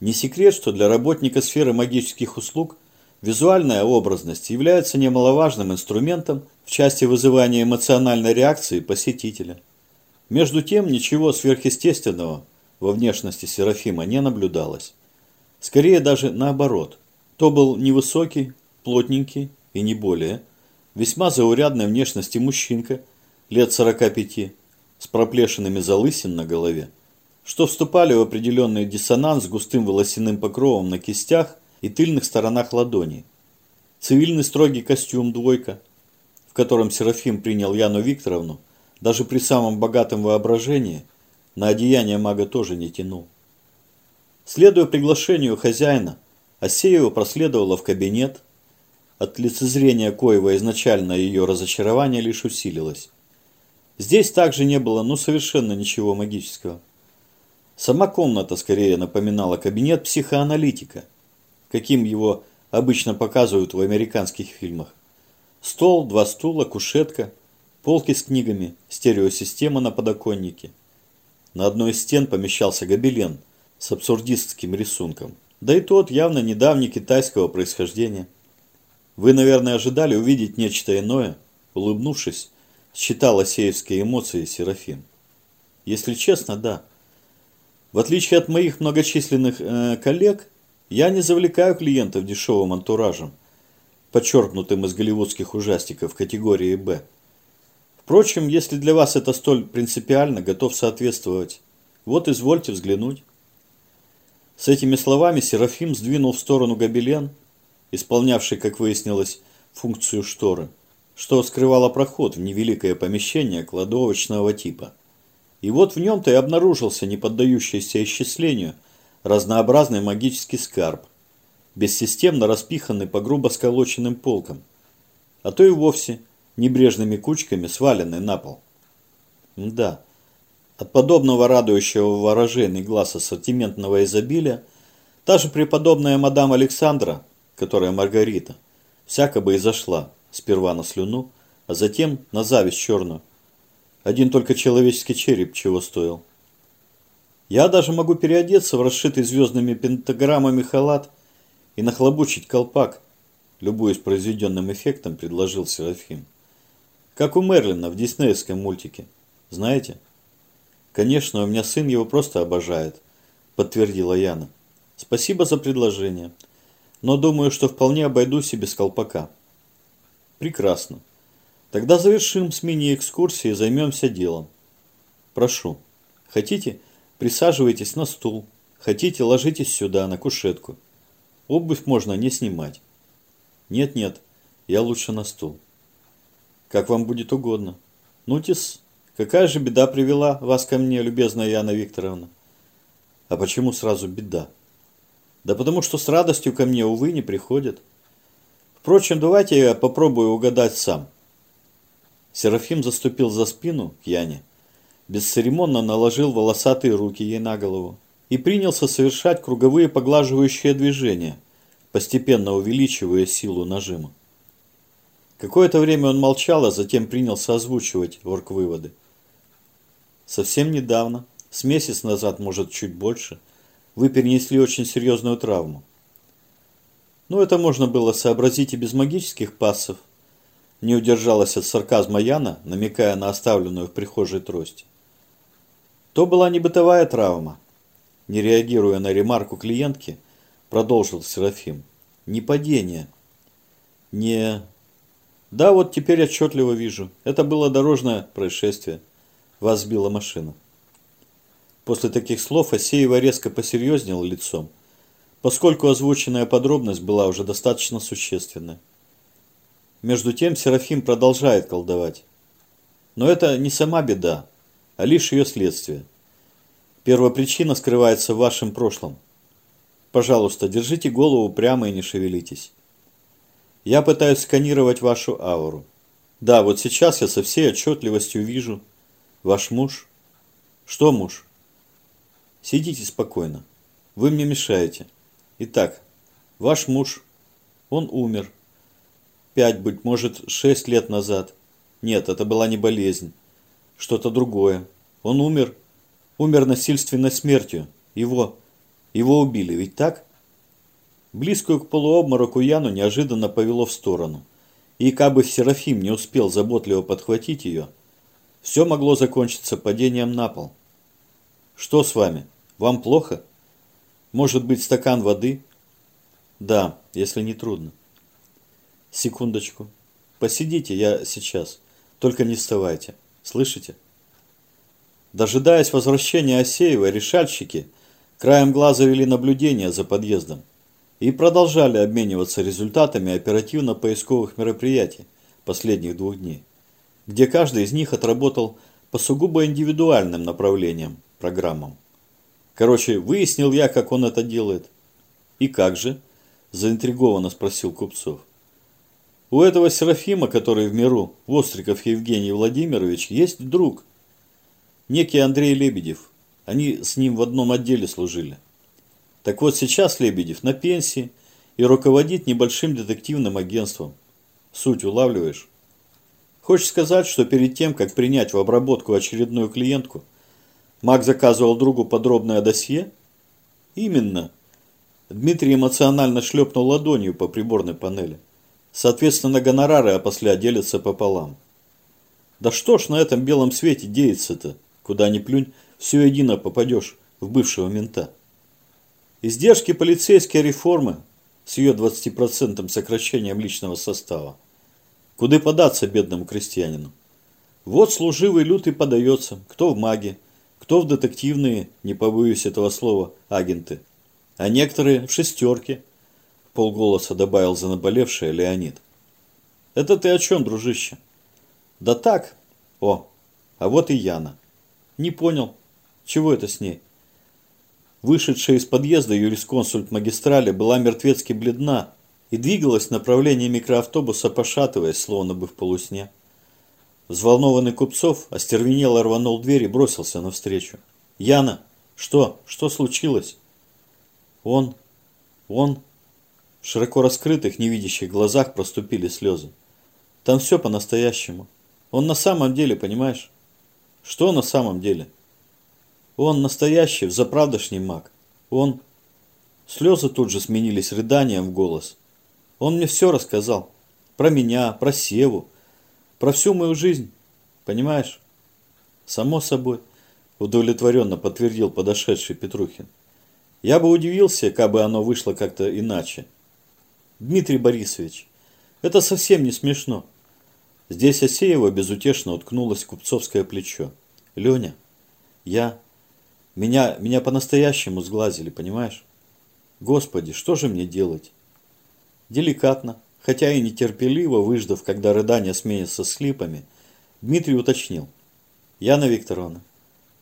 Не секрет, что для работника сферы магических услуг визуальная образность является немаловажным инструментом в части вызывания эмоциональной реакции посетителя. Между тем, ничего сверхъестественного во внешности Серафима не наблюдалось. Скорее даже наоборот. То был невысокий, плотненький и не более, весьма заурядной внешности мужчинка, лет 45, с проплешинами залысин на голове, что вступали в определенный диссонанс с густым волосяным покровом на кистях и тыльных сторонах ладоней. Цивильный строгий костюм «двойка», в котором Серафим принял Яну Викторовну, даже при самом богатом воображении на одеяние мага тоже не тянул. Следуя приглашению хозяина, Асеева проследовала в кабинет, от лицезрения коего изначально ее разочарование лишь усилилось. Здесь также не было ну совершенно ничего магического. Сама комната скорее напоминала кабинет психоаналитика, каким его обычно показывают в американских фильмах. Стол, два стула, кушетка – полки с книгами, стереосистема на подоконнике. На одной из стен помещался гобелен с абсурдистским рисунком, да и тот явно недавний китайского происхождения. Вы, наверное, ожидали увидеть нечто иное, улыбнувшись, считал осеевские эмоции Серафим. Если честно, да. В отличие от моих многочисленных э, коллег, я не завлекаю клиентов дешевым антуражем, подчеркнутым из голливудских ужастиков категории «Б». Впрочем, если для вас это столь принципиально, готов соответствовать. Вот извольте взглянуть. С этими словами Серафим сдвинул в сторону гобелен, исполнявший, как выяснилось, функцию шторы, что скрывало проход в невеликое помещение кладовочного типа. И вот в нем-то и обнаружился неподдающийся исчислению разнообразный магический скарб, бессистемно распиханный по грубо сколоченным полкам, а то и вовсе – небрежными кучками, сваленные на пол. Да, от подобного радующего выражения глаз ассортиментного изобилия, та же преподобная мадам Александра, которая Маргарита, всяко бы и зашла, сперва на слюну, а затем на зависть черную. Один только человеческий череп чего стоил. Я даже могу переодеться в расшитый звездными пентаграммами халат и нахлобучить колпак, любуясь произведенным эффектом, предложил Серафим. Как у Мерлина в диснеевском мультике. Знаете? Конечно, у меня сын его просто обожает, подтвердила Яна. Спасибо за предложение. Но думаю, что вполне обойдусь и без колпака. Прекрасно. Тогда завершим с мини-экскурсией и займемся делом. Прошу. Хотите, присаживайтесь на стул. Хотите, ложитесь сюда, на кушетку. Обувь можно не снимать. Нет-нет, я лучше на стул. Как вам будет угодно. Нутис, какая же беда привела вас ко мне, любезная Яна Викторовна? А почему сразу беда? Да потому что с радостью ко мне, увы, не приходят. Впрочем, давайте я попробую угадать сам. Серафим заступил за спину Яне, бесцеремонно наложил волосатые руки ей на голову и принялся совершать круговые поглаживающие движения, постепенно увеличивая силу нажима. Какое-то время он молчал, а затем принялся озвучивать орг-выводы. Совсем недавно, с месяц назад, может, чуть больше, вы перенесли очень серьезную травму. Ну, это можно было сообразить и без магических пассов. Не удержалась от сарказма Яна, намекая на оставленную в прихожей трость. То была не бытовая травма. Не реагируя на ремарку клиентки, продолжил Серафим. Не падение. Не да, вот теперь отчетливо вижу. Это было дорожное происшествие. Вас сбила машина. После таких слов Асеева резко посерьезнела лицом, поскольку озвученная подробность была уже достаточно существенной. Между тем Серафим продолжает колдовать. Но это не сама беда, а лишь ее следствие. Первопричина скрывается в вашем прошлом. Пожалуйста, держите голову прямо и не шевелитесь. Я пытаюсь сканировать вашу ауру. Да, вот сейчас я со всей отчетливостью вижу. Ваш муж? Что муж? Сидите спокойно. Вы мне мешаете. Итак, ваш муж, он умер. Пять, быть может, шесть лет назад. Нет, это была не болезнь. Что-то другое. Он умер. Умер насильственной смертью. Его. Его убили, ведь так? Близкую к полуобмороку Яну неожиданно повело в сторону. И кабы Серафим не успел заботливо подхватить ее, все могло закончиться падением на пол. «Что с вами? Вам плохо? Может быть, стакан воды?» «Да, если не трудно». «Секундочку. Посидите, я сейчас. Только не вставайте. Слышите?» Дожидаясь возвращения Осеева, решальщики краем глаза вели наблюдение за подъездом и продолжали обмениваться результатами оперативно-поисковых мероприятий последних двух дней, где каждый из них отработал по сугубо индивидуальным направлениям, программам. Короче, выяснил я, как он это делает. И как же? Заинтригованно спросил Купцов. У этого Серафима, который в миру, Востриков Евгений Владимирович, есть друг – некий Андрей Лебедев. Они с ним в одном отделе служили. Так вот сейчас Лебедев на пенсии и руководит небольшим детективным агентством. Суть улавливаешь? Хочешь сказать, что перед тем, как принять в обработку очередную клиентку, Мак заказывал другу подробное досье? Именно. Дмитрий эмоционально шлепнул ладонью по приборной панели. Соответственно, гонорары, а после делятся пополам. Да что ж на этом белом свете деется-то? Куда ни плюнь, все едино попадешь в бывшего мента. Издержки полицейской реформы с ее 20% сокращением личного состава. Куда податься бедному крестьянину? Вот служивый лютый подается, кто в маги, кто в детективные, не побоюсь этого слова, агенты. А некоторые в шестерке, полголоса добавил за наболевшее Леонид. Это ты о чем, дружище? Да так. О, а вот и Яна. Не понял. Чего это с ней? Вышедшая из подъезда юрисконсульт магистрали была мертвецки бледна и двигалась в направлении микроавтобуса, пошатываясь, словно бы в полусне. Взволнованный Купцов остервенело рванул дверь и бросился навстречу. «Яна! Что? Что случилось?» «Он... он...» В широко раскрытых, невидящих глазах проступили слезы. «Там все по-настоящему. Он на самом деле, понимаешь?» Что на самом деле? Он настоящий, взаправдошний маг. Он... Слезы тут же сменились рыданием в голос. Он мне все рассказал. Про меня, про Севу, про всю мою жизнь. Понимаешь? Само собой, удовлетворенно подтвердил подошедший Петрухин. Я бы удивился, как бы оно вышло как-то иначе. Дмитрий Борисович, это совсем не смешно. Здесь Осеева безутешно уткнулась купцовское плечо. Леня, я... Меня, меня по-настоящему сглазили, понимаешь? Господи, что же мне делать? Деликатно, хотя и нетерпеливо, выждав, когда рыдания сменятся с хлипами, Дмитрий уточнил. Яна Викторовна,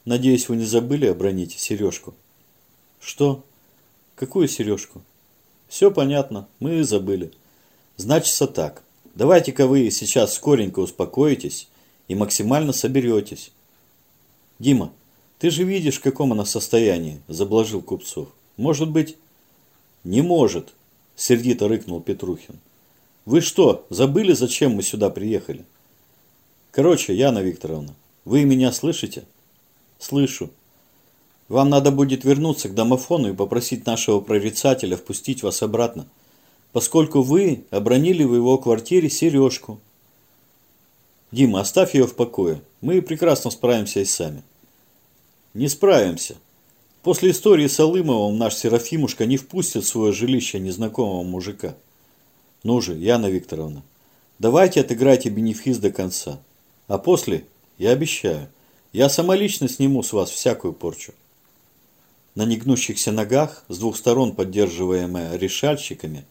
надеюсь, вы не забыли обронить сережку? Что? Какую сережку? Все понятно, мы забыли. Значится так. Давайте-ка вы сейчас скоренько успокоитесь и максимально соберетесь. Дима, ты же видишь, в каком она состоянии, заблажил Купцов. Может быть... Не может, сердито рыкнул Петрухин. Вы что, забыли, зачем мы сюда приехали? Короче, Яна Викторовна, вы меня слышите? Слышу. Вам надо будет вернуться к домофону и попросить нашего прорицателя впустить вас обратно поскольку вы обронили в его квартире сережку. Дима, оставь ее в покое. Мы прекрасно справимся и сами. Не справимся. После истории с Алымовым наш Серафимушка не впустит в свое жилище незнакомого мужика. Ну же, Яна Викторовна, давайте отыграйте бенефис до конца. А после, я обещаю, я самолично сниму с вас всякую порчу. На негнущихся ногах, с двух сторон поддерживаемая решальщиками,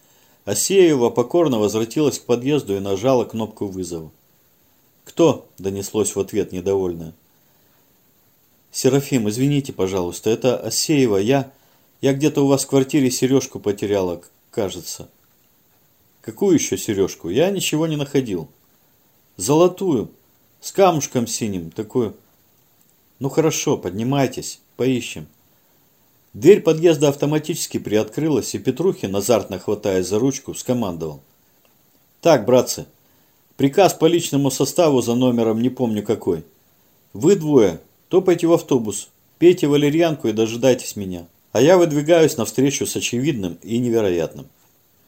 Асеева покорно возвратилась к подъезду и нажала кнопку вызова. «Кто?» – донеслось в ответ недовольное. «Серафим, извините, пожалуйста, это Асеева. Я... Я где-то у вас в квартире сережку потеряла, кажется». «Какую еще сережку? Я ничего не находил». «Золотую, с камушком синим, такую». «Ну хорошо, поднимайтесь, поищем». Дверь подъезда автоматически приоткрылась, и Петрухин, азартно хватаясь за ручку, скомандовал. «Так, братцы, приказ по личному составу за номером не помню какой. Вы двое, топайте в автобус, пейте валерьянку и дожидайтесь меня. а я выдвигаюсь навстречу с очевидным и невероятным.